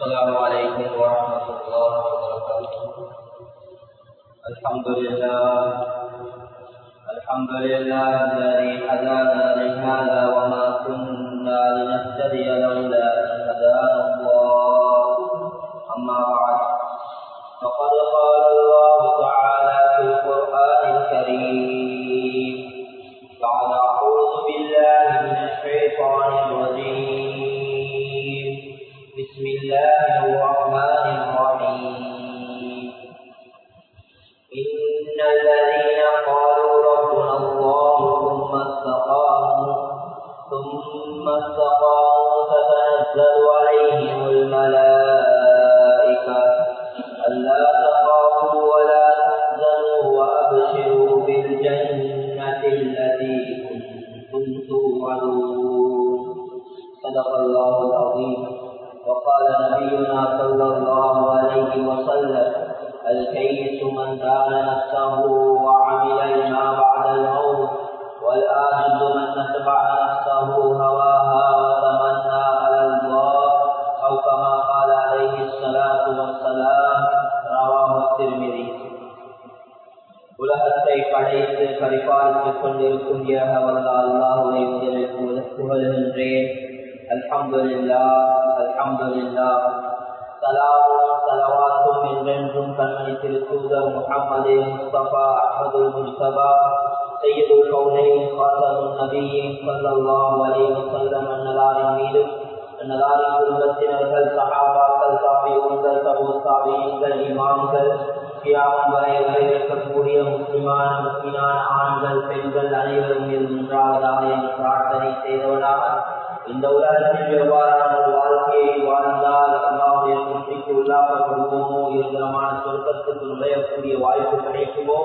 السلام عليكم ورحمة الله وبركاته. الحمد لله الحمد لله الذي هدانا لهذا وما كنا لنهتدي لولا أن هدانا الله. أما بعد فقد قال الله تعالى في القرآن الكريم பரிபாலித்துக் கொண்டிருக்கும் ஏகவல்ல அல்லாஹுவை முதலில் புகழ்கின்றேன் அல்ஹம்துலில்லா அல்ஹம்துலில்லா சலாமும் சலவாத்தும் என்றென்றும் கண்மணி திருத்தூதர் முகமது முஸ்தபா அஹமது முஸ்தபா سيد الكونين خاتم النبيين صلى الله عليه وسلم அன்னலாரின் மீதும் அன்னலாரின் குடும்பத்தினர்கள் சகாபாக்கள் தாபியங்கள் தபு தாபியங்கள் இமாம்கள் கியாமம் வரை வரை இருக்கக்கூடிய முஸ்லிமான முஸ்லிமான ஆண்கள் பெண்கள் அனைவரும் மீது ஒன்றாவதாக என்று பிரார்த்தனை செய்தவனாக இந்த உலகத்தில் எவ்வாறான வாழ்க்கையை வாழ்ந்தால் அல்லாவுடைய குற்றிக்கு உள்ளாக்கப்படுவோமோ இருதரமான சொர்க்கத்துக்கு நுழையக்கூடிய வாய்ப்பு கிடைக்குமோ?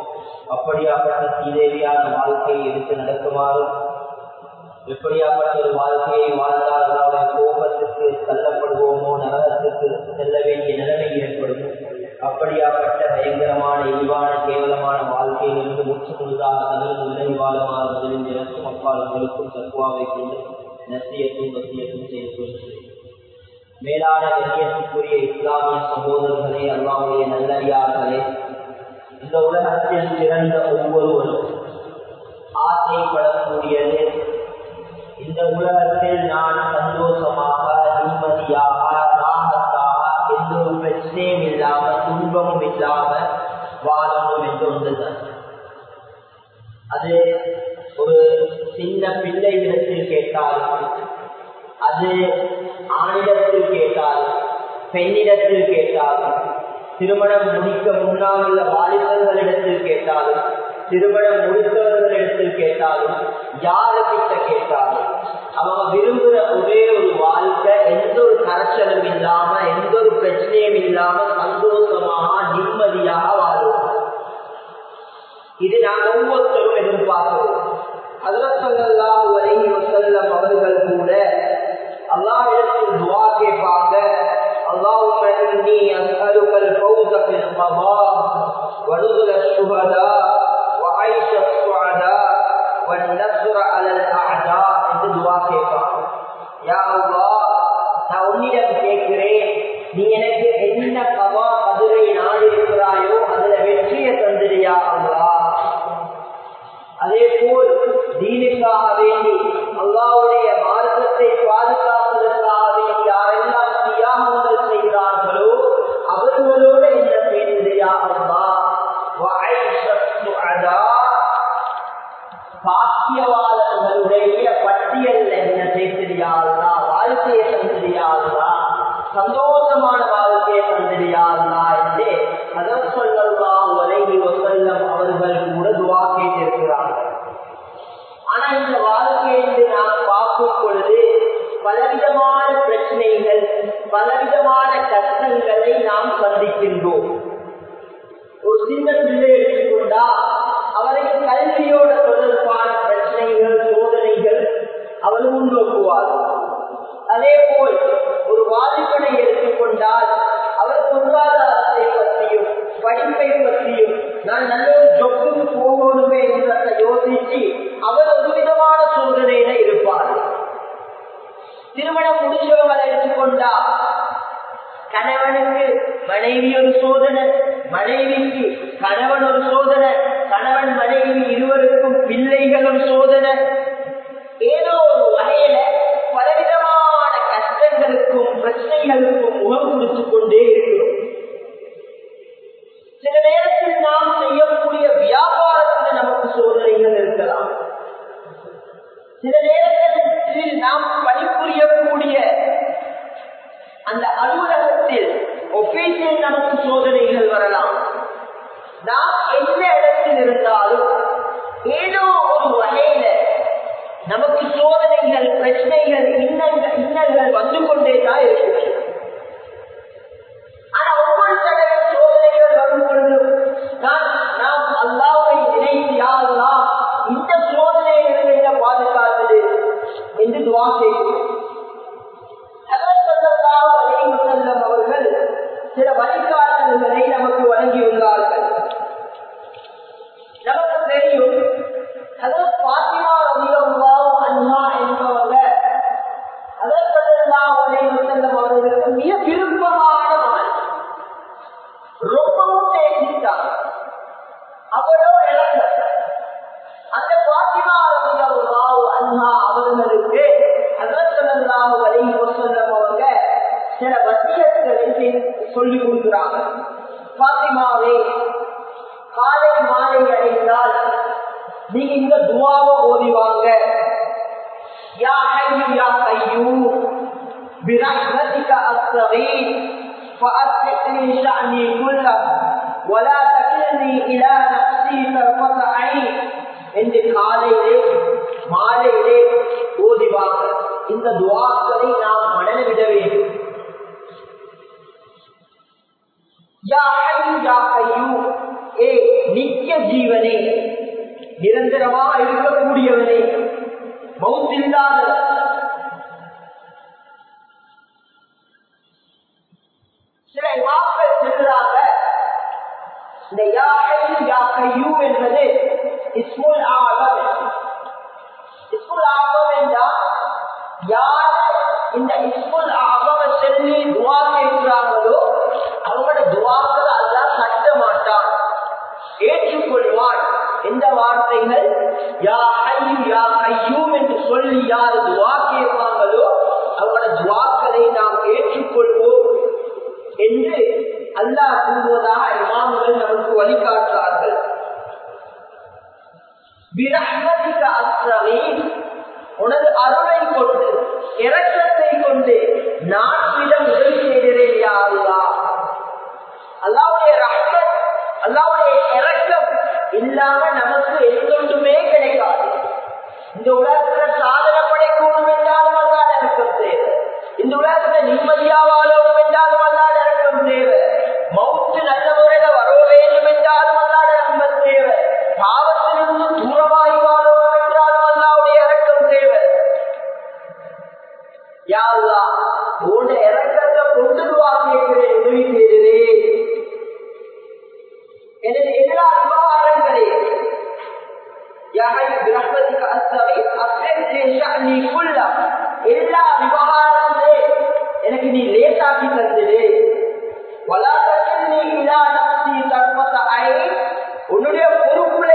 அப்படியாப்பட்ட சீதேவியான வாழ்க்கையை எடுத்து நடக்குமாறும் எப்படியாப்பட்ட ஒரு வாழ்க்கையை வாழ்ந்தால் அல்லாவுடைய கோபத்துக்கு தள்ளப்படுவோமோ? நரகத்துக்கு செல்ல வேண்டிய நிலைமை ஏற்படும்? அப்படியாப்பட்ட பயங்கரமான இழிவான கேவலமான வாழ்க்கையிலிருந்து முற்று முழுதாக தனது விலகி வாழுமாறு முதலில் எனக்கும் அப்பாளுங்களுக்கும் தக்குவாவை கொண்டு நசியத்தும் வசியத்தும் செய்து கொள்கிறேன் மேலான கண்ணியத்துக்குரிய இஸ்லாமிய சகோதரர்களே அல்லாவுடைய நல்லறியார்களே இந்த உலகத்தில் சிறந்த ஒவ்வொருவரும் ஆசைப்படக்கூடியது இந்த உலகத்தில் நான் சந்தோஷமாக நிம்மதியாக அது ஒரு சின்ன பிள்ளை இடத்தில் கேட்டாலும் அது ஆணிடத்தில் கேட்டால் பெண்ணிடத்தில் கேட்டாலும் திருமணம் முடிக்க முன்னால் உள்ள வாலிபர்களிடத்தில் கேட்டாலும் திருமணம் முடித்தவர்களிடத்தில் கேட்டாலும் யாருக்கிட்ட கேட்டாலும் அவங்க விரும்புகிற ஒரே ஒரு வாழ்க்கை எந்த ஒரு கரைச்சலும் இல்லாம எந்த ஒரு பிரச்சனையும் இல்லாம சந்தோஷமாக நிம்மதியாக இது நாங்கள் ஒவ்வொருத்தரும் எதிர்பார்க்கிறோம் அதற்கெல்லாம் வரைகி வசல்லம் அவர்கள் கூட அல்லாஹிடத்தில் துவா கேட்பாங்க اللهم إني أسألك الفوز في القضاء ونزل الشهداء وعيش السعداء والنصر على الأعداء என்று துவா கேட்பாங்க யா அல்லாஹ் நான் உன்னிடம் கேட்கிறேன் நீ எனக்கு இந்த வாழ்க்கையை நாம் பார்க்கும் பொழுது பலவிதமான பிரச்சனைகள் பலவிதமான கஷ்டங்களை நாம் சந்திக்கின்றோம். ஒரு சின்ன பிள்ளை எடுத்துக்கொண்டா அவருக்கு கல்வியோட தொடர்பான பிரச்சனைகள் சோதனைகள் அவர் முன்னோக்குவார் அதே போல் ஒரு வாலிபனை எடுத்துக்கொண்டால் அவர் பொருளாதாரத்தை பற்றியும் படிப்பை பற்றியும் நான் நல்ல ஒரு ஜொப்புக்கு போகணுமே என்றதை யோசிச்சு அவர் ஒரு விதமான சூழ்நிலையில இருப்பார். திருமணம் முடிச்சவங்களை எடுத்துக்கொண்டா கணவனுக்கு மனைவி ஒரு சோதனை மனைவிக்கு கணவன் ஒரு சோதனை கணவன் மனைவி இருவருக்கும் பிள்ளைகள் ஒரு சோதனை. ஏதோ ஒரு வகையில பலவிதமான கஷ்டங்களுக்கும் பிரச்சனைகளுக்கும் முகம் கொடுத்துக் கொண்டே இருக்கிறோம். சில நேரத்தில் நாம் செய்யும் சில நேரங்களில் நாம் பணிபுரியக்கூடிய அந்த அலுவலகத்தில் ஒபீசியல் நமக்கு சோதனைகள் வரலாம். நாம் எந்த இடத்தில் இருந்தாலும் ஏதோ ஒரு வகையில நமக்கு சோதனைகள் பிரச்சனைகள் இன்னல்கள் இன்னல்கள் வந்து கொண்டே தான் இருக்கிறது أستغيث فأصلح لي شأني كله ولا تكلني إلى نفسي طرفة عين என்று காலையிலே மாலையிலே ஓதிவாங்க இந்த துவாக்களை நாம் மனதில் விட வேண்டும் யா ஹையு யா கையூம் ஏ நித்திய ஜீவனே நிரந்தரமாக இருக்கக்கூடியவனே மௌத்தில்லாத சில இந்த யா யா கையூ என்பது இஸ்முல் ஆலம். இஸ்முல் என்றால் யார் இந்த இஸ்முல் ஆகம சொல்லி துவா கேட்கிறாங்களோ அவங்களோட துவாக்கள் அல்லாஹ் கட்ட மாட்டான். ஏற்றுக்கொள்வான். இந்த வார்த்தைகள்? யா ஹையு யா கையூம் என்று சொல்லி யார் துவா உன்னுடைய பொறுப்புல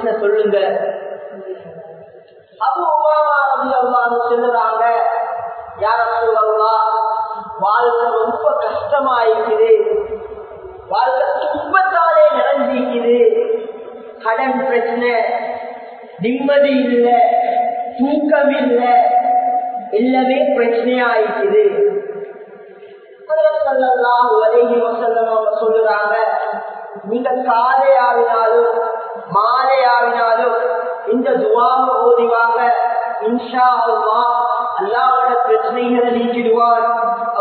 என்னதான் சொல்லுங்க. அபு உமாமா ரவி அல்லான்னு சொல்லுறாங்க யார சொல்லா வாழ்க்கை ரொம்ப கஷ்டமாயிருக்குது வாழ்க்கை துன்பத்தாலே நிறைஞ்சிக்குது. கடன் பிரச்சனை நிம்மதி இல்லை தூக்கம் இல்லை எல்லாமே பிரச்சனையாயிருக்குது சொல்லுறாங்க நீங்க காலையாவினாலும் மாலையாவினாலும் இந்த துவாவை ஓதிவாங்க இன்ஷா அல்லா அல்லாவோட பிரச்சனைகளை நீக்கிடுவார்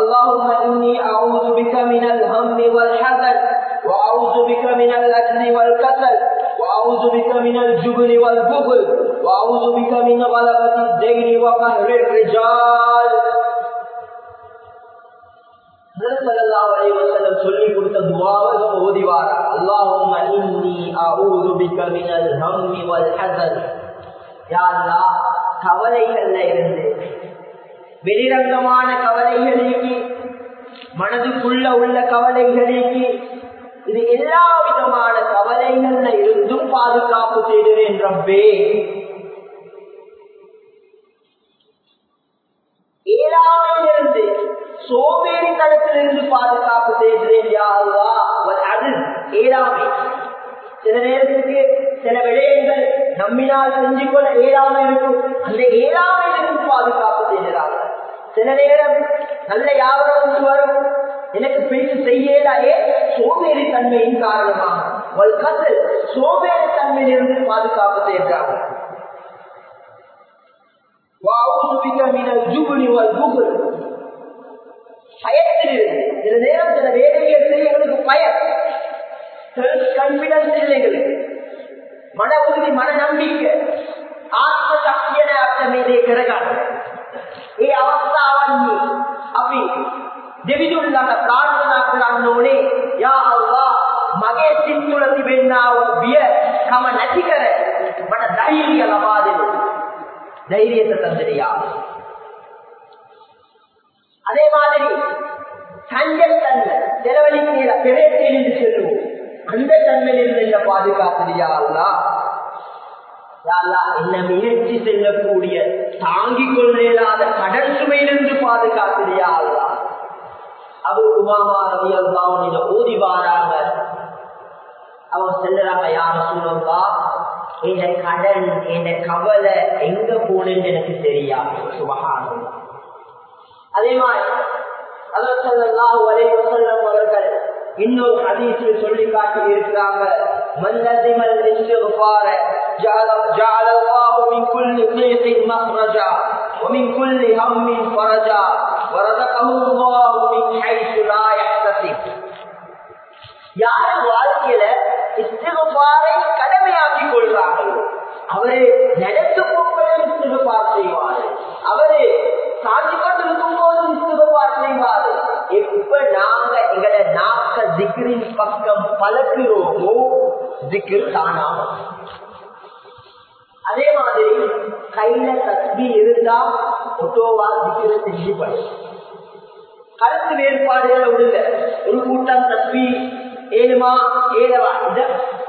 اللهم إني أعوذ بك من الهم والحزن وأعوذ بك من الأجل والكسل وأعوذ بك من الجبن والبخل وأعوذ بك من غلبة الدين وقهر الرجال கொடுத்த துவாவை ஓதிவாரா அல்லாஹும் கவலைகள்ல இருந்து வெளிரங்கமான கவலைகளுக்கு மனதுக்குள்ள உள்ள கவலைகளுக்கு இது எல்லா விதமான கவலைகள்ல இருந்தும் பாதுகாப்பு செய்கிறேன் ரப்பே. ஏழாமிலிருந்து சோம்பேறித்தனத்திலிருந்து பாதுகாப்பு செய்கிறேன் யாருவா அது ஏழாமை. சில நேரத்துக்கு சில விடயங்கள் நம்மினால் செஞ்சு கொள்ள ஏழாமை இருக்கும். அந்த ஏழாமையிலிருந்து பாதுகாப்பு செய்கிறார்கள் சில நேரம் நல்ல யாவரம் வரும். எனக்கு பேச்சு செய்யலாயே சோம்பேறி தன்மையின் காரணமாக. சோபேரி சோம்பேறி தன்மையிலிருந்து பாதுகாப்பு செய்கிறார்கள் பயத்திலிருந்து சில நேரம் சில வேலைகள் செய்ய எங்களுக்கு பயம் கான்பிடன்ஸ் இல்லை எங்களுக்கு மன உறுதி மன நம்பிக்கை ஆத்ம சக்தியன அர்த்தமேதே கிரகான ඒ අවස්ථාවන්හි අපි දෙවිදුන්ලට ප්‍රාර්ථනා කරන්න ඕනේ යා අල්ලා මගේ සිත් තුළ තිබෙනා වූ බිය කම නැති කර මට ධෛර්යය ලබා දෙන්න. தைரியத்தை தந்திரியா அதே மாதிரி சஞ்சல் தன்மை செலவழிக்கிற பிறத்தில் என்று சொல்லுவோம் அந்த தன்மையிலிருந்து என்ன பாதுகாத்திரியா அல்லா? என்ன முயற்சி செல்லக்கூடிய தாங்கிக் கொள்ளேலாத கடல் சுமையிலிருந்து பாதுகாத்திரியா அல்லா? அது ஓதி வாராங்க. அவன் செல்லுறாங்க யார சூழம்பா என் கடன் இந்த கவலை எங்க போனேன்னு எனக்கு தெரியாது. சுபகானம் அதே மாதிரி அதான் சொல்லலாம் ஒரே வசல்லம் அவர்கள் இன்னொரு ஹதீஸில் சொல்லி காட்டி இருக்கிறாங்க மல்லதிமல் இஸ்திக்ஃபார ஜஅல ஜஅல அல்லாஹு மின் குல்லி ضيق مخرجا ومن كل هم فرجا ورزقه الله من حيث لا يحتسب யார் வாழ்க்கையில இஸ்திகுபாரை கடமையாக்கி கொள்றாங்களோ அவரே நடந்து போக்குவரே இஸ்திகுபார் செய்வாரு அவரே சாட்சி கொண்டிருக்கும் போது இஸ்திகுபார் செய்வாரு எப்ப நாங்க எங்களை நாக்க திக்ரின் பக்கம் பழக்கிறோமோ திக்ர் தானாக அதே மாதிரி கையில தஸ்பி இருந்தா திக்கிற கருத்து வேறுபாடுகளை விடுங்க. ஒரு கூட்டம் தஸ்பி ஏழுமா ஏழவா? இத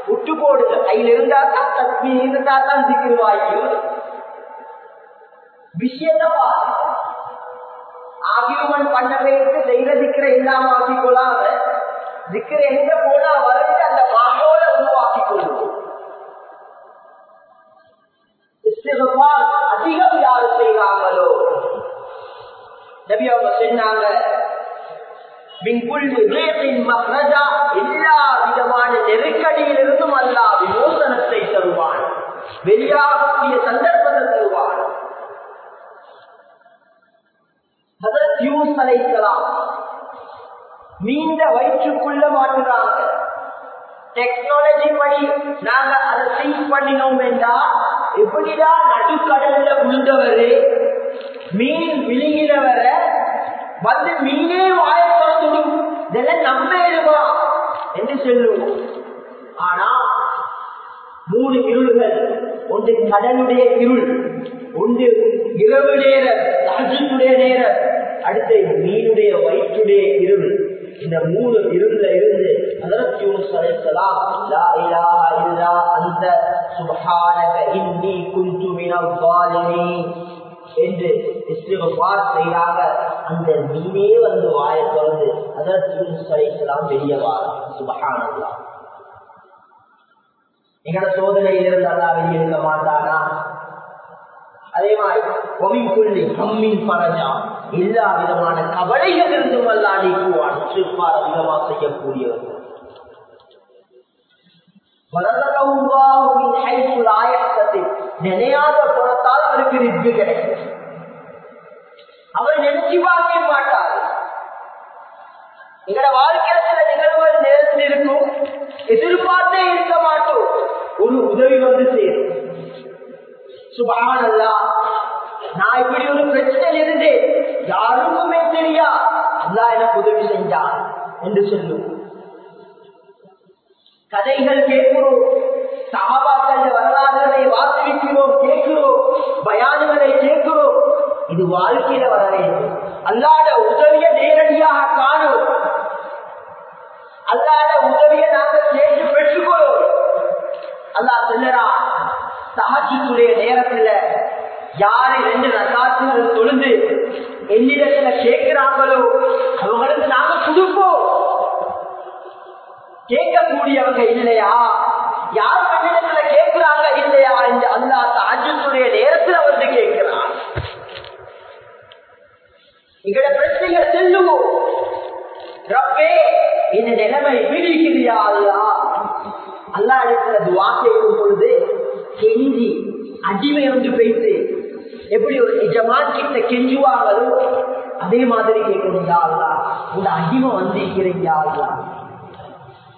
விட்டு போடுங்க கையில் இருந்தா தான் தஸ்பி இருந்தா தான் திக்கிற வாய்ப்பு விஷயத்த பாருங்க ஆகியவன் பண்ண வைத்து செய்யற திக்கிற இல்லாம ஆக்கி கொள்ளாம திக்கிற எங்க போனா வரைக்கும் அந்த மாகோல உருவாக்கி கொள்ளும் அதிகம் யாரு செய்யாமலோ நபி அவங்க சொன்னாங்க எல்லா விதமான நெருக்கடியிலிருந்தும் அல்லா விமோசனத்தை தருவான். வெளியாகக்கூடிய சந்தர்ப்பத்தை தருவான். அழைக்கலாம் நீண்ட வயிற்றுக்குள்ள மாற்றுறாங்க டெக்னாலஜி படி நாங்க அதை திங்க் பண்ணினோம் என்றா எப்படிதான் நடுக்கடல்ல உழுந்தவரு மீன் விழுகிறவரை வந்து மீனே வாய திறந்துடும் இதெல்லாம் நம்ம எழுவா என்று சொல்லுவோம். ஆனா மூணு இருள்கள். ஒன்று கடனுடைய இருள் ஒன்று இரவு நேர ராஜ்யத்துடைய நேர அடுத்து மீனுடைய வயிற்றுடைய இருள். இந்த மூணு இருள்ல இருந்து அதற்கு யூனுஸ் அலைஹிஸ்ஸலாம் லா இலாஹா இல்லா அன்த சுப்ஹானக இன்னி குன்து மினல் என்று செய்தாக அந்த மீனே வந்து வாயை தொடர்ந்து அதற்கு யூனுஸ் அலைஹிஸ்ஸலாம் வெளியே வார சுப்ஹானல்லாஹ் எங்கட சோதனையிலிருந்து அல்லாஹ் வெளியிருக்க மாட்டானா? அதே மாதிரி ஒமிக்குள்ளி கம்மின் பரஜா. எல்லா விதமான கவலைகள் இருந்தும் அல்லா நீக்குவான். சிற்பார் அதிகமாக செய்யக்கூடியவர் நினையாத குணத்தால் அவருக்கு ரிப்பு கிடைக்கும். அவர் நினைச்சு பார்க்க மாட்டார். எங்களோட வாழ்க்கையில சில நிகழ்வுகள் நேரத்தில் இருக்கும். எதிர்பார்த்தே இருக்க மாட்டோம். ஒரு உதவி வந்து சேரும். சுபானல்லா நான் இப்படி ஒரு பிரச்சனையில் இருந்தேன். யாருக்குமே தெரியா. அல்லா எனக்கு உதவி செஞ்சான் என்று சொல்லுவோம் கதைகள் கேட்கிறோம். சகாபாக்கள் வரலாறுகளை வாசிக்கிறோம் கேட்கிறோம். பயானுகளை கேட்கிறோம். இது வாழ்க்கையில வரவே அல்லாத உதவிய நேரடியாக காணும். அல்லாத உதவிய நாங்கள் கேட்டு பெற்றுக்கொள்ளும். அல்லா சொல்லறா சஹஜுடைய நேரத்துல யாரை ரெண்டு ரசாத்துகள் தொழுந்து என்னிடத்துல கேட்கிறாங்களோ அவங்களுக்கு நாங்க கொடுப்போம். கேட்கக்கூடியவங்க இல்லையா? யார் என்னிடத்துல கேட்கிறாங்க இல்லையா என்று அல்லா சஹஜுடைய நேரத்துல வந்து கேட்கிறான். எங்களோட பிரச்சனைகள் செல்லுவோம் ரப்பே இந்த நிலைமை பிடிக்கிறியா அல்லா அல்லா இடத்துல துவா பொழுது கெஞ்சி அடிமை வந்து பேசு. எப்படி ஒரு நிஜமான் கிட்ட கெஞ்சுவாங்களோ அதே மாதிரி கேட்கணும் அல்லா உங்க அடிமை வந்திருக்கிறேன் அல்லா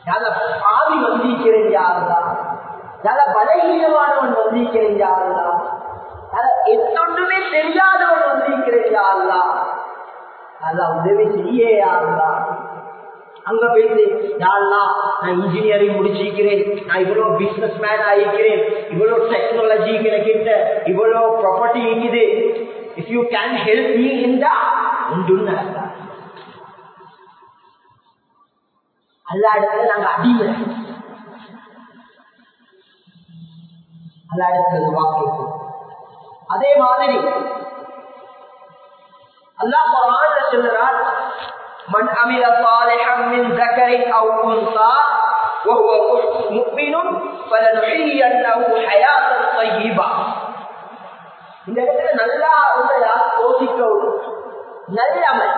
நல்ல பாவி வந்திருக்கிறேன் அல்லா நல்ல பலகீனமானவன் வந்திருக்கிறேன் அல்லா நல்ல எத்தொன்றுமே தெரியாதவன் வந்திருக்கிறேன் அல்லா அல்லா உதவி செய்யே அல்லா அங்க போயிட்டு யாழ்லா நான் இன்ஜினியரிங் முடிச்சிருக்கிறேன். நான் இவ்வளவு பிசினஸ் மேன் ஆகிக்கிறேன் இவ்வளவு டெக்னாலஜி கிட்ட இவ்வளவு ப்ராப்பர்ட்டி இருக்குது if you can help me இருந்தா உண்டு அல்லா இடத்துல நாங்க அடிமை அல்லா இடத்துல வாக்கு அதே மாதிரி அல்லாஹ் குரான்ல சொல்றான் من عمل صالحا من ذكر او انثى وهو مؤمن فلنحيينه حياه طيبه இந்த இடத்துல நல்லா உங்களை யோசிக்கவும் நல்லமல்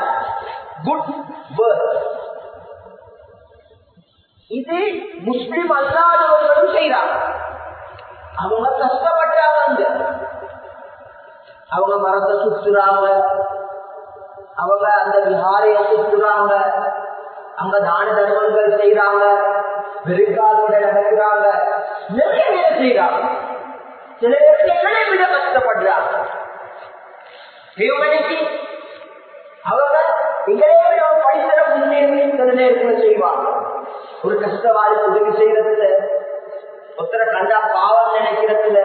குட் வேர்ட் இது முஸ்லிம் அல்லாதவர்களும் செய்யறாங்க அவங்க கஷ்டப்பட்டாங்க அவங்க மரத்தை சுற்றுறாங்க. அவங்க அந்த விஹாரைய சுற்றுறாங்க. அங்க தான தர்மங்கள் செய்யறாங்க வெறுக்காலோட நடக்கிறாங்க. நிறைய பேர் செய்யறாங்க சில பேர் எங்களை விட கஷ்டப்படுறாங்க. அவங்க எங்களே விட ஒரு படித்தர முன்னேறி ஒரு கஷ்டவாரி உதவி செய்யறதுல ஒத்தரை கண்டா பாவம் நினைக்கிறதுல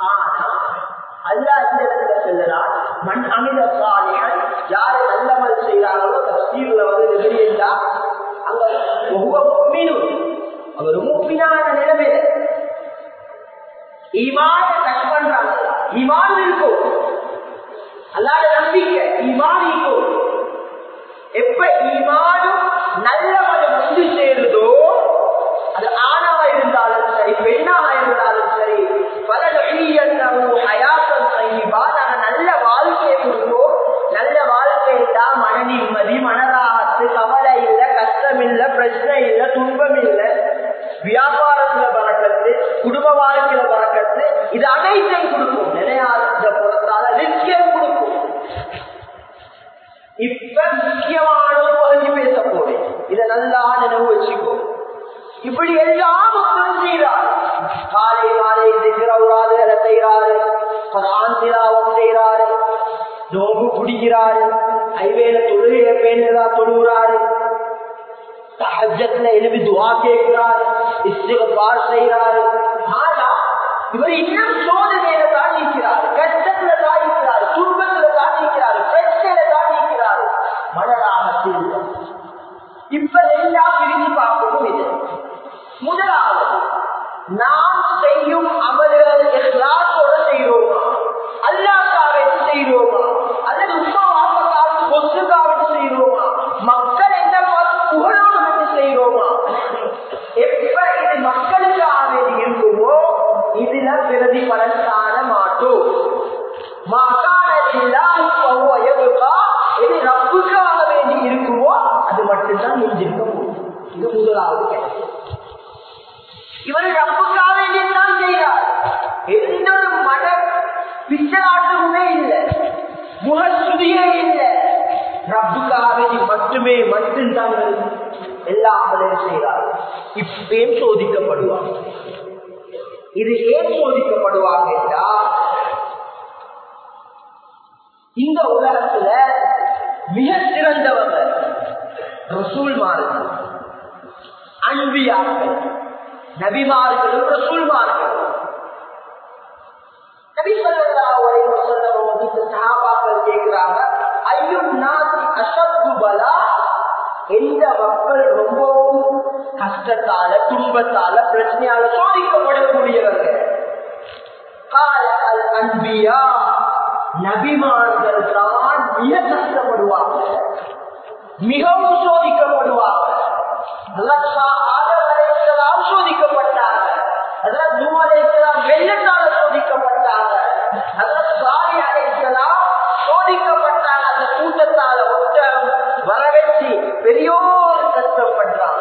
ஆனா அல்லா இந்த இடத்துல சொல்லுறான் மண் அமில சாலிகள் யாரு நல்லமல் செய்யறாங்களோ தஸ்தீர்ல வந்து வெளியிட்டா அங்க மீனும் அவர் முக்கியமான நிலைமையில ஈமான டச் பண்றாங்க. ஈமான் இருக்கும். அல்லாத நம்பிக்கை ஈமான் இருக்கும். எப்ப ஈமானும் நல்லவனும் வந்து சேருதோ அது ஆணவா இருந்தாலும் சரி பெண்ணாக இருந்தாலும் சரி பல ஹயாசம் செய்வா நாங்க நல்ல வாழ்க்கையை கொடுப்போம் நல்ல வாழ்க்கை தான் மன நிம்மதி மனதாகத்து கவலை இல்லை கஷ்டம் இல்லை பிரச்சனை இல்லை துன்பம் இல்லை. வியாபாரத்துல பறக்கத்து குடும்ப வாழ்க்கையில பறக்கத்து இது அனைத்தையும் போறேன் இதை நல்லா நினைவு வச்சுக்கோ. இப்படி எல்லாம் மக்களும் செய்கிறார் காலை மாலை திக்கிறவுராதுகளை செய்கிறாரு. பராந்திராவும் செய்கிறாரு. நோம்பு குடிக்கிறாரு ஐவேல தொழுகைய பேணுதா தொழுகிறாரு. தஹஜத்துல எழுப்பி துவா கேட்கிறாரு. இஸ்திகபார் செய்கிறாரு. ஆனா இவர் இன்னும் சோதனையில தான் இருக்கிறார் கஷ்டத்துல தான் இருக்கிறார் துன்பத்துல தான் இருக்கிறார் பிரச்சனையில தான் இருக்கிறார் மனராகத்தில் இப்ப எல்லாம் பிரிஞ்சு பார்க்கணும் இது. முதலாவது முகஸ்துதியே இல்லை. ரப்புக்காக மட்டுமே மட்டும்தான் எல்லா அமலையும் செய்கிறார் இப்பேன் சோதிக்கப்படுவார். இது ஏன் சோதிக்கப்படுவாங்க என்றால் இந்த உலகத்துல மிக சிறந்தவங்க ரசூல்மார்கள் அன்பியார்கள் நபிமார்களும் ரசூல்மார்கள். நபி வந்து கேக்குறாங்க ஐயும் நாசி அஷத்து பலா? எந்த மக்கள் ரொம்பவும் கஷ்டத்தால துன்பத்தால பிரச்சனையால சோதிக்கப்படக்கூடியவர்கள் கால அல் அன்பியா நபிமார்கள் தான் மிக கஷ்டப்படுவாங்க மிகவும் சோதிக்கப்படுவாங்க. சோதிக்கப்பட்ட சோதிக்கப்பட்டாங்க அதாவது நூலைக்கலாம் வெள்ளத்தால சோதிக்கப்பட்டாங்க. அதாவது சாரி அழைக்கலாம் சோதிக்கப்பட்டாங்க. அந்த கூட்டத்தால ஒட்ட வர வச்சு பெரியோர் கஷ்டப்படுறாங்க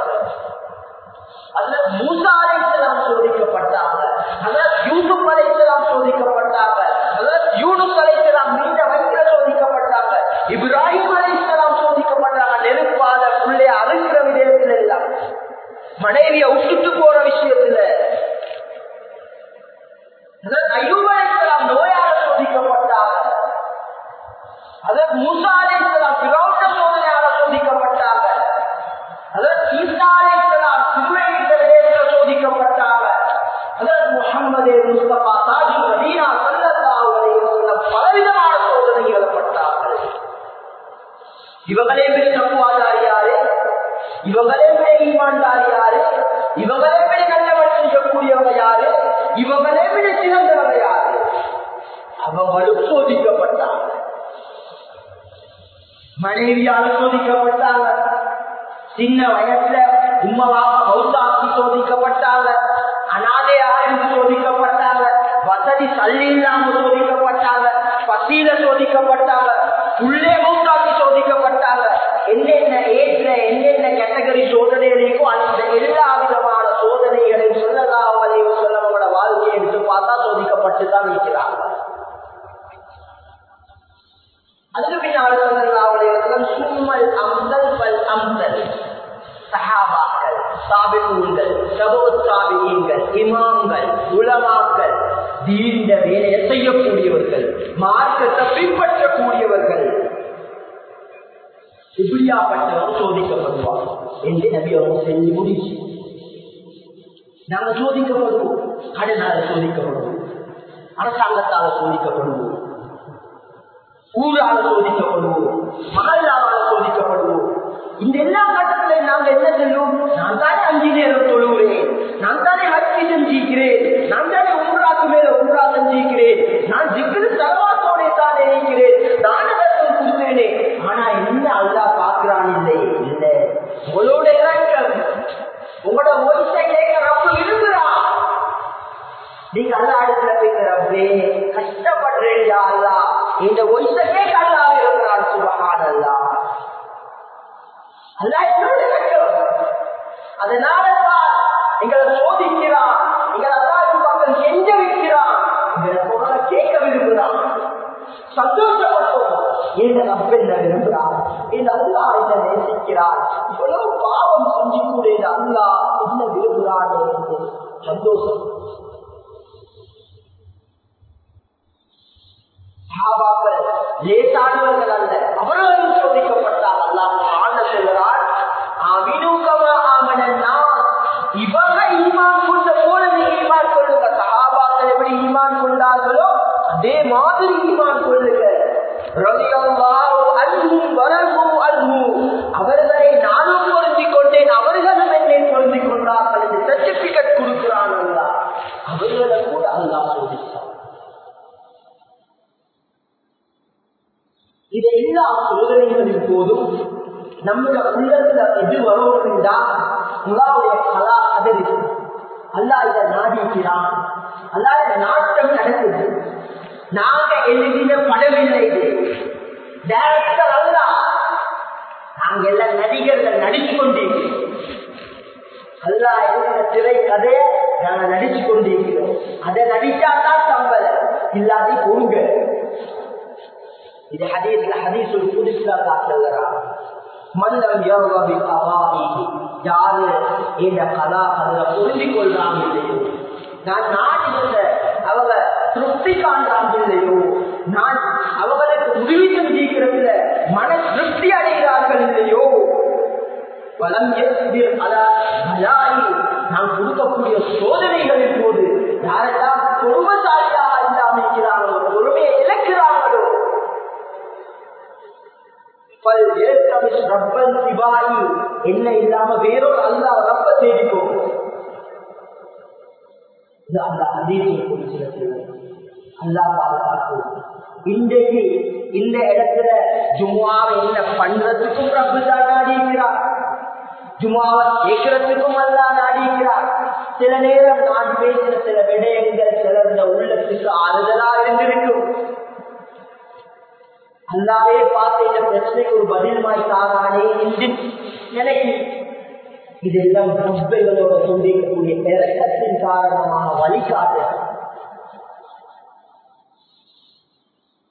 இல்லாம சோதிக்கப்பட்டாங்க. பசியில சோதிக்கப்பட்டாங்க. உள்ளே மௌத்தாக்கி சோதிக்கப்பட்டாங்க. என்னென்ன ஏற்ற என்னென்ன கேட்டகரி சோதனைகளுக்கோ அந்த எல்லா விதமான சோதனைகளையும் சொல்லலாம் அதையும் சொல்ல வாழ்க்கையை எடுத்து பார்த்தா சோதிக்கப்பட்டு தான் இருக்கிறாங்க. அதுக்கு பின்னால் சொல்லலாம் சும்மல் அம்சல் பல் அம்சல். சஹாபாக்கள் சாபிகூன்கள் சபோத் சாபிகீன்கள் இமாம்கள் உலமாக்கள் தீண்ட வேலையை செய்யக்கூடியவர்கள் மார்க்கத்தை பின்பற்றக்கூடியவர்கள். இப்படியாப்பட்டவர் சோதிக்கப்படுவார் என்று நபி அவங்க செஞ்சு முடிச்சு. நாங்கள் சோதிக்கப்படுவோம். கடனால சோதிக்கப்படுவோம். அரசாங்கத்தால சோதிக்கப்படுவோம். ஊரால சோதிக்கப்படுவோம். மகளால சோதிக்கப்படுவோம். இந்த எல்லா கட்டத்திலையும் நாங்கள் என்ன செய்யும் நான் தானே அஞ்சு நேரம் தொழுகிறேன் நான் தானே ஹட்சி செஞ்சிருக்கிறேன். நான் தானே உம்ராக்கு செய்கிறேன் நான் ஜிக்கிரு தலவாத்தோட தான் இருக்கிறேன். தானே தர்மம் கொடுத்தேனே ஆனா என்ன அல்லா பாக்குறான் இல்லை. இல்ல. உங்களோட என்ன நம்ப என்ன இந்த அல்லா என்ன நேசிக்கிறார். இவ்வளவு பாவம் செஞ்சு கூட இந்த அல்லா என்ன விரும்புகிறார் என்று சந்தோஷம். லேசானவர்கள் அல்ல. அவர்களும் சோதிக்கப்பட்டார். அல்லாஹ் ஆண்ட சொல்கிறார் அவினுகம ஆமனன்னா இவங்க ஈமான் ஈமான் கொண்டார்களோ அதே மாதிரி ஈமான் கொள்ளுங்க. அவர்களை கூட அல்லா சோதிச்சான் இது எல்லா சோதனைகளின் போதும் நம்முடைய உள்ளத்துல எது வரும் என்றா உலாவுடைய கலா அதறி அல்லாஹ் இதை நாடிக்கிறான். அல்லா இந்த நாட்டம் நடக்குது. நாங்க எழுதின படவில்லை இது டேரக்டர் அல்ல. நாங்க எல்லாம் நடிகர்கள் நடிச்சு கொண்டிருக்கிறோம். அல்லா எழுதின திரை கதையை நாங்க நடிச்சு கொண்டிருக்கிறோம். அதை நடிச்சாதான் சம்பளம். இல்லாத கொடுங்க இது ஹதீஸ்ல ஹதீஸ் ஒரு புதுசுல காட்டுகிறார் மன்னம் யோகி கவாமி யாரு இந்த கலா அதுல புரிஞ்சு கொள்றாங்க இல்லையோ நான் நாட்டில் அவங்க திருப்தி காண்றாங்க இல்லையோ நான் அவங்களுக்கு உதவி செஞ்சிருக்கிறதுல மன திருப்தி அடைகிறார்கள் இல்லையோ நாம் கொடுக்கக்கூடிய சோதனைகளின் போது யாரெல்லாம் பொறுமசாலியாக இல்லாமல் இருக்கிறார்களோ பொறுமையை இழக்கிறார்களோ என்ன இல்லாம வேறொரு அல்லா ரப்ப தேடிக்கும் அல்லா பாதுகாக்கும் இன்றைக்கு இந்த இடத்துல ஜும்மாவை என்ன பண்றதுக்கும் ரப்பு தான் இருக்கிறார் ஜும்மாவை கேட்கறதுக்கும் அல்லா நாடி சில நேரம் நான் பேசின சில விடயங்கள் சிலருடைய உள்ளத்துக்கு ஆறுதலா இருந்திருக்கும் அல்லாவே பார்த்து இந்த பிரச்சனைக்கு ஒரு பதில் தாரானே என்று நினைக்கும் இதெல்லாம் ரப்பைகளோட சொல்லிக்கக்கூடிய இறக்கத்தின் காரணமாக வழிகாட்டு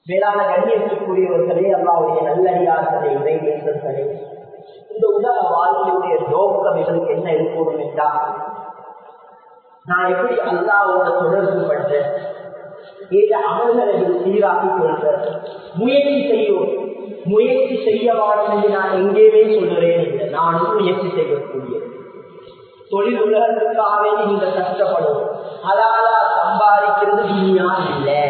மேலான கண்ணியத்துக்குரியவர்களே அல்லாவுடைய நல்லடியார்களே இறைவேசர்களே இந்த உலக வாழ்க்கையுடைய நோக்கம் எங்களுக்கு என்ன இருக்கணும் என்றால் நான் எப்படி அல்லாவோட தொடர்பு பண்றேன் ஏத அமல்களை சீராக்கி கொள்கிறேன் முயற்சி செய்யும். முயற்சி செய்ய வேண்டும் என்று நான் எங்கேயுமே சொல்கிறேன் இல்லை நானும் முயற்சி செய்யக்கூடிய தொழில் உலகத்திற்காகவே நீங்க கஷ்டப்படும் அதாலா சம்பாதிக்கிறது துணியா இல்லை.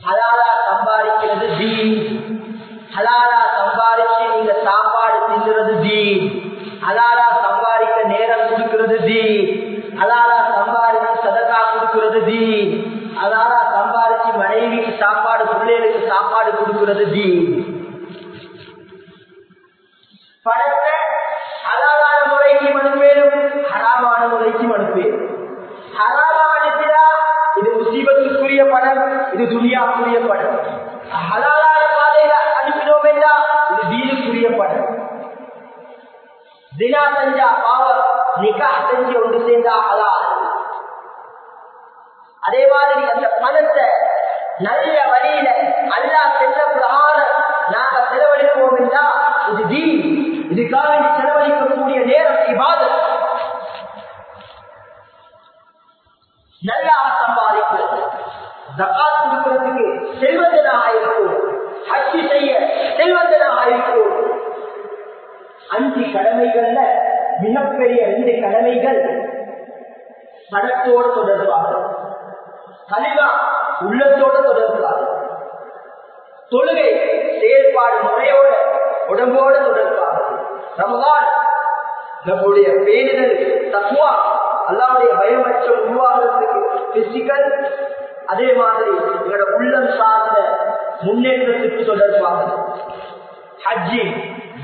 ஹலாலா சம்பாதிக்கிறது தீன் ஹலாலா சம்பாதி தீன். ஹலாலா சம்பாதிச்சு சதகா கொடுக்கிறது தீன். ஹலாலா சம்பாதிச்சு மனைவிக்கு சாப்பாடு பிள்ளைகளுக்கு சாப்பாடு கொடுக்கிறது தீன். பணத்தை அலாலான முறைக்கு மனுப்பேனும் ஹராமான முறைக்கு மனுப்பேன். ஹராமா இது முசீபத்துக்குரிய படம் இது துணியாக்குரிய படம் ஹலாலான பாதையில அனுப்பினோம் என்றா இது தீனுக்குரிய படம் தினா சஞ்சா நிகா செஞ்சு ஒன்று சேர்ந்தா ஹலால். அதே மாதிரி அந்த பணத்தை நல்ல வழியில அல்லா செல்ல பிரகாரம் நாங்க செலவழிப்போம் என்றா இது தீ இதுக்காக செலவழிக்கக்கூடிய நேரம் இபாதத். நல்லா சம்பாதிப்பு ஜகாத் கொடுக்கிறதுக்கு செல்வந்தனாக இருக்கும். ஹஜ்ஜி செய்ய செல்வந்தனாக இருக்கும். அஞ்சு கடமைகள்ல மிகப்பெரிய ரெண்டு கடமைகள் பணத்தோடு தொடர்பாக. கலிவா உள்ளத்தோடு தொடர்பாக. தொழுகை செயல்பாடு முறையோட உடம்போடு தொடர்பாக. ரமதான் நம்முடைய பேரிடர் தத்துவா அல்லாவுடைய பயமற்றம் உருவாகிறதுக்கு பிசிக்கல் அதே மாதிரி எங்களோட உள்ளம் சார்ந்த முன்னேற்றத்துக்கு தொடர்பாக. ஹஜ்ஜி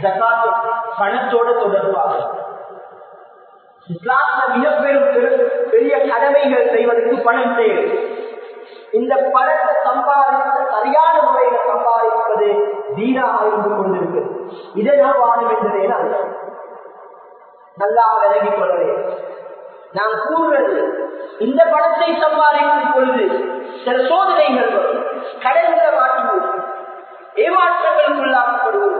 ஜகாத்து பணத்தோடு தொடர்பாக. இஸ்லாம்ல மிக பெரும் பெரிய கடமைகள் செய்வதற்கு பணம் தேவை. இந்த பணத்தை சம்பாதித்த சரியான முறையில சம்பாதிப்பது தீனாக இருந்து கொண்டிருக்கு இதை நான் வாழும் என்பதே நல்லா விலகிக் கொள்வேன் நான் கூறுவது இந்த பணத்தை சம்பாதிக்கும் பொழுது சில சோதனைகள் வரும். கடன்களை மாற்றுவோம். ஏமாற்றங்களுக்குள்ளாகப்படுவோம்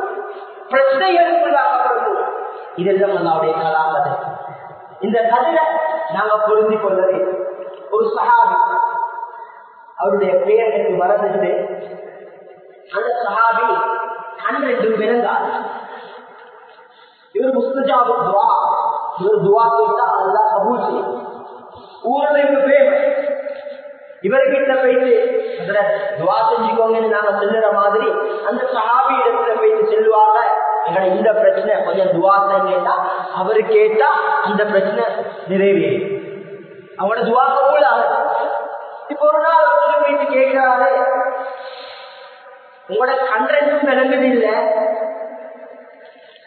பிரச்சனைகளுக்குள்ளாகப்படுவோம் இதெல்லாம் நம்மளுடைய கலாபதை இந்த கதையில நாங்க புரிந்து கொள்ளவே ஒரு சகாபி அவருடைய பெயர் எனக்கு மறந்துட்டு அந்த சகாபி அன்றைக்கு விளங்காது. இவர் முஸ்தஜாபு துவா. இவர் துவா கேட்டா அல்லா கபூல் செய்யும். ஊர்ல இவரு பேர் இவர்கிட்ட போயிட்டு அதுல துவா செஞ்சுக்கோங்கன்னு நாங்க செல்லுற மாதிரி அந்த சஹாபி இடத்துல போயிட்டு செல்வாங்க எங்களை இந்த பிரச்சனை கொஞ்சம் துவா கேட்டா அவரு கேட்டா அந்த பிரச்சனை நிறைவேறும் அவனோட துவா கபூல் ஆகும் இப்ப ஒரு நாள் ஒருத்தர் கேட்கிறாரு உங்களோட கண்ட்ரெண்டும் விளங்குது இல்ல?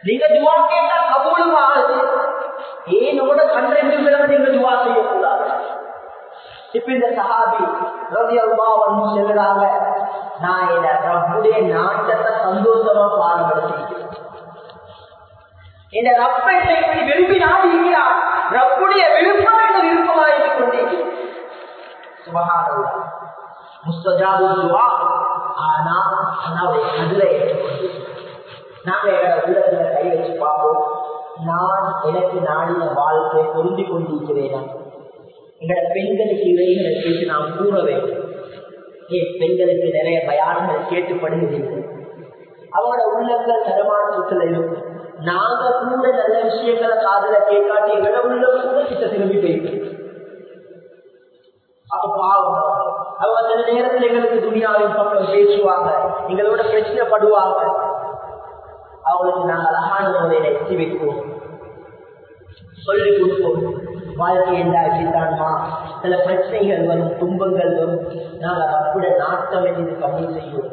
நீங்க துவா கேட்டா கபூலும் ஆகுது ஏன் உங்களோட கண்ட்ரெண்டும் விளங்க நீங்க துவா செய்யக்கூடாது? இப்ப இந்த சஹாபி ரவி அல்வா வந்து சொல்லுறாங்க நான் என்னுடைய நாட்டத்தை சந்தோஷமா பாடுபடுத்திக்கிறேன் இந்த ரப்பை இப்படி விரும்பி நாடி ரப்புடைய விருப்பம் என்ற விருப்பமாக கொண்டிருக்கிறேன் சுபகானல்லா. முஸ்தஜாபு துவா. ஆனா அல்லாவுடைய கதிரை நாங்க எங்களோட உள்ளத்துல கை வச்சு பார்ப்போம். நான் எனக்கு நாடின வாழ்க்கை பொருந்தி கொண்டிருக்கிறேன்? எங்களோட பெண்களுக்கு இவைகளை கேட்டு நாம் கூற வேண்டும். ஏன் பெண்களுக்கு நிறைய பயானங்கள் கேட்டுப்படுகிறீர்கள் அவங்களோட உள்ளங்கள் தரமாற்றத்துல இருக்கும். நாங்க கூட நல்ல விஷயங்களை காதல கேட்காட்டி எங்களை உள்ள கூட கிட்ட திரும்பி போயிட்டு. அப்ப பாவம். அவங்க சில நேரத்தில் எங்களுக்கு துணியாவின் பக்கம் பேசுவாங்க எங்களோட பிரச்சனைப்படுவாங்க அவங்களுக்கு நாங்கள் அழகான முறையில எத்தி வைப்போம். சொல்லி கொடுப்போம். வாழ்க்கை என்றாச்சுதான்மா சில பிரச்சனைகள் வரும் துன்பங்கள் வரும். நாங்கள் அப்படி நாட்டம் என்று கம்மி செய்வோம்.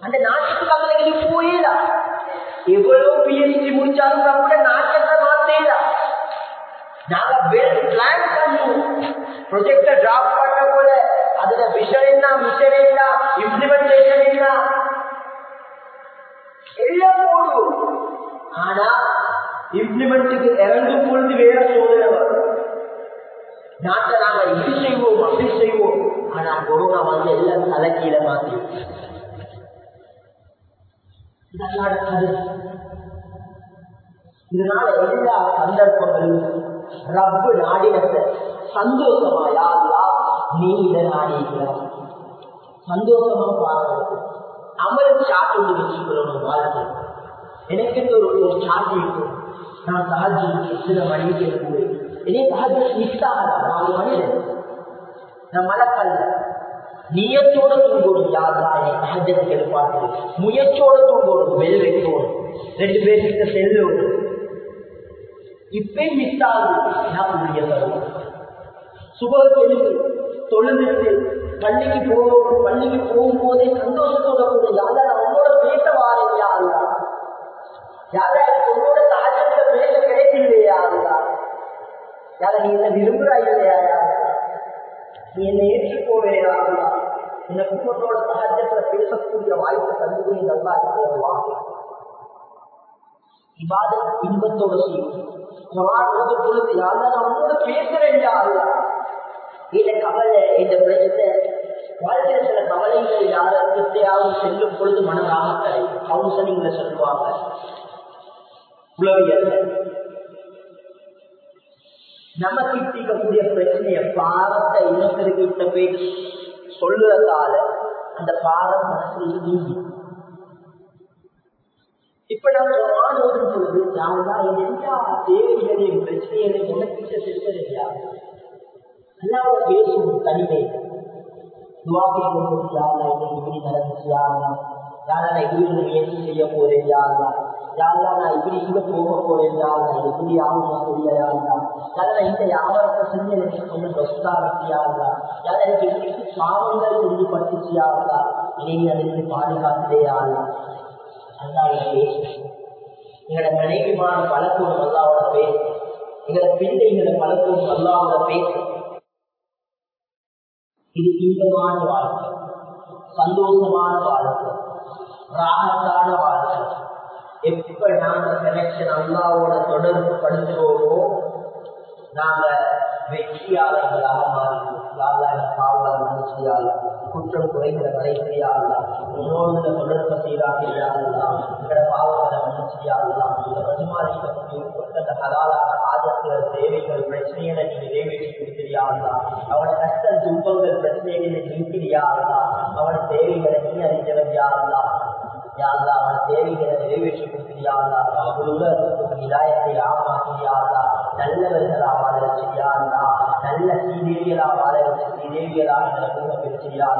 அந்த நாட்டுக்கு அவங்களுக்கு போயிடா. எவ்வளவு பிஎச்டி முடிச்சாலும் கூட நாட்டத்தை மாத்தேடா நாங்க வெல் பிளான் பண்ணுவோம் ப்ரொஜெக்ட டிராப் பண்ண போல. அதுல விஷன் என்ன மிஷன் என்ன இம்ப்ளிமெண்டேஷன் என்ன? எல்லாம் போடுவோம் ஆனா இம்ப்ளிமெண்ட்டுக்கு இறங்கும் பொழுது வேற சோதனை வரும். நாட்டை நாங்க இது செய்வோம் அப்படி செய்வோம். ஆனா கொரோனா வந்து எல்லாம் தலைக்கீழ மாத்தி. இதனால எல்லா சந்தர்ப்பங்களும் ரப்பு நாடினத்தை சந்தோஷமா யாருலா நீ இதை நாடிக்கிறார் சந்தோஷமா பார்க்கறது அமல் சாட்டு ஒன்று வச்சுக்கிறோம் வாழ்க்கை எனக்கு ஒரு ஒரு சாட்டு இருக்கும். நான் சஹஜி சில மணிக்கு இருக்குது இதே சஹஜ மிஸ் ஆகலாம் நாலு மணியில். நான் மலக்கல்ல. நீயத்தோட தூங்கணும் யாரா என் சஹஜத்துக்கு எழுப்பாட்டு முயற்சியோட தூங்கணும் வெல் ரெண்டு பேர்கிட்ட செல்லணும் இப்பே மிஸ் ஆகுது நான் புரிய தரும் சுபத்தெழுந்து தொழுந்துட்டு பள்ளிக்கு போகணும் பள்ளிக்கு போகும்போதே சந்தோஷத்தோட கூட யாரா அவங்களோட பேச வாரேன் யாருடா யாரா உங்களோட தாஜத்தை பேச கிடைக்கலையா யாருடா யார நீ என்ன விரும்புறாய் இல்லையா? யாரா நீ என்னை ஏற்றுக்கோவே யாருடா எனக்கு உன்னோட சகஜத்துல பேசக்கூடிய வாய்ப்பு தந்து நல்லா இருக்கிறது வாங்க இன்பத்தோட செய்யும் குரான் பொழுது யாரா நான் உன்னோட பேசுறேன் இந்த கவலை இந்த பிரச்சனை. வாழ்க்கையில சில கவலைகள் யாருக்கிட்டையாவது செல்லும் பொழுது மனதாக கவுன்சிலிங்ல சொல்லுவாங்க. உளவியல். நமக்கு தீர்க்கக்கூடிய பிரச்சனைய பாரத்தை இன்னொருத்தர்கிட்ட போய் சொல்லுறதால அந்த பாரம் மனசுல நீங்கி. இப்ப நான் குரான் ஓதும் பொழுது யாருதான் எல்லா தேவைகளையும் பிரச்சனைகளையும் உனக்கிட்ட செலுத்தலையா அல்லாவோட பேசும் தனிமை. துவாக்கை யாரா இப்படி நடந்துச்சு? யாரா யாரா இப்படி முயற்சி செய்ய போறேன்? யாரா யாரா நான் இப்படி இங்க போக போறேன் நான் எப்படி இப்படி ஆகும் இருந்தா? யாரா இந்த யாவரத்தை செஞ்சு எனக்கு கொஞ்சம் பெஸ்டா இருக்கியா இருந்தா? யாரா எனக்கு எப்படி பாவங்கள் செஞ்சு பட்டுச்சு யாரா இனி அதுக்கு பாதுகாத்தே யாரா? அல்லாவோட எங்களோட மனைவிமான பழக்கம் நல்லாவோட பேர். எங்களோட பிள்ளைகளை பழக்கம் நல்லாவோட பேர். இது இன்பமான வாழ்க்கை சந்தோஷமான வாழ்க்கை ராகத்தான வாழ்க்கை. எப்ப நாங்க கனெக்ஷன் அல்லாவோட தொடர்பு படுத்துவோமோ நாங்க வெற்றியாளர்களாக மாறிடுவோம். யாரா பாவலால் மனுஷியால் குற்றம் குறைந்த கடைசியால் உன்னோடு தொடர்பு சீராக எங்கட பாவங்களை மனுஷியாலாம் இந்த பரிமாறிக்கக்கூடிய கொண்ட ஹலாலான ஆதரவுகள் தேவைகள் பிரச்சனைகளை நீங்க நிறைவேற்றி கொடுக்கிறியாங்களா அவன கஷ்ட துன்பங்கள் பிரச்சனைகளை இருந்தான் அவனோட தேவைகளை நீ அறிஞ்சவன் யாருந்தான் யாருலா அவன் தேவைகளை நிறைவேற்றி கொடுக்கிறியாங்களா ஒரு உலகத்துக்கு இதாயத்தை ஆமாக்கிறியாங்களா நல்லவர்களா வளர்ச்சியாங்களா நல்ல நல்ல சீதேவியலா வாழ வச்சு சீதேவியலா எங்களை பூம பிரிச்சியா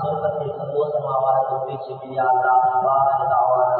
சொர்க்கத்தில் சந்தோஷமா வாழ வாழ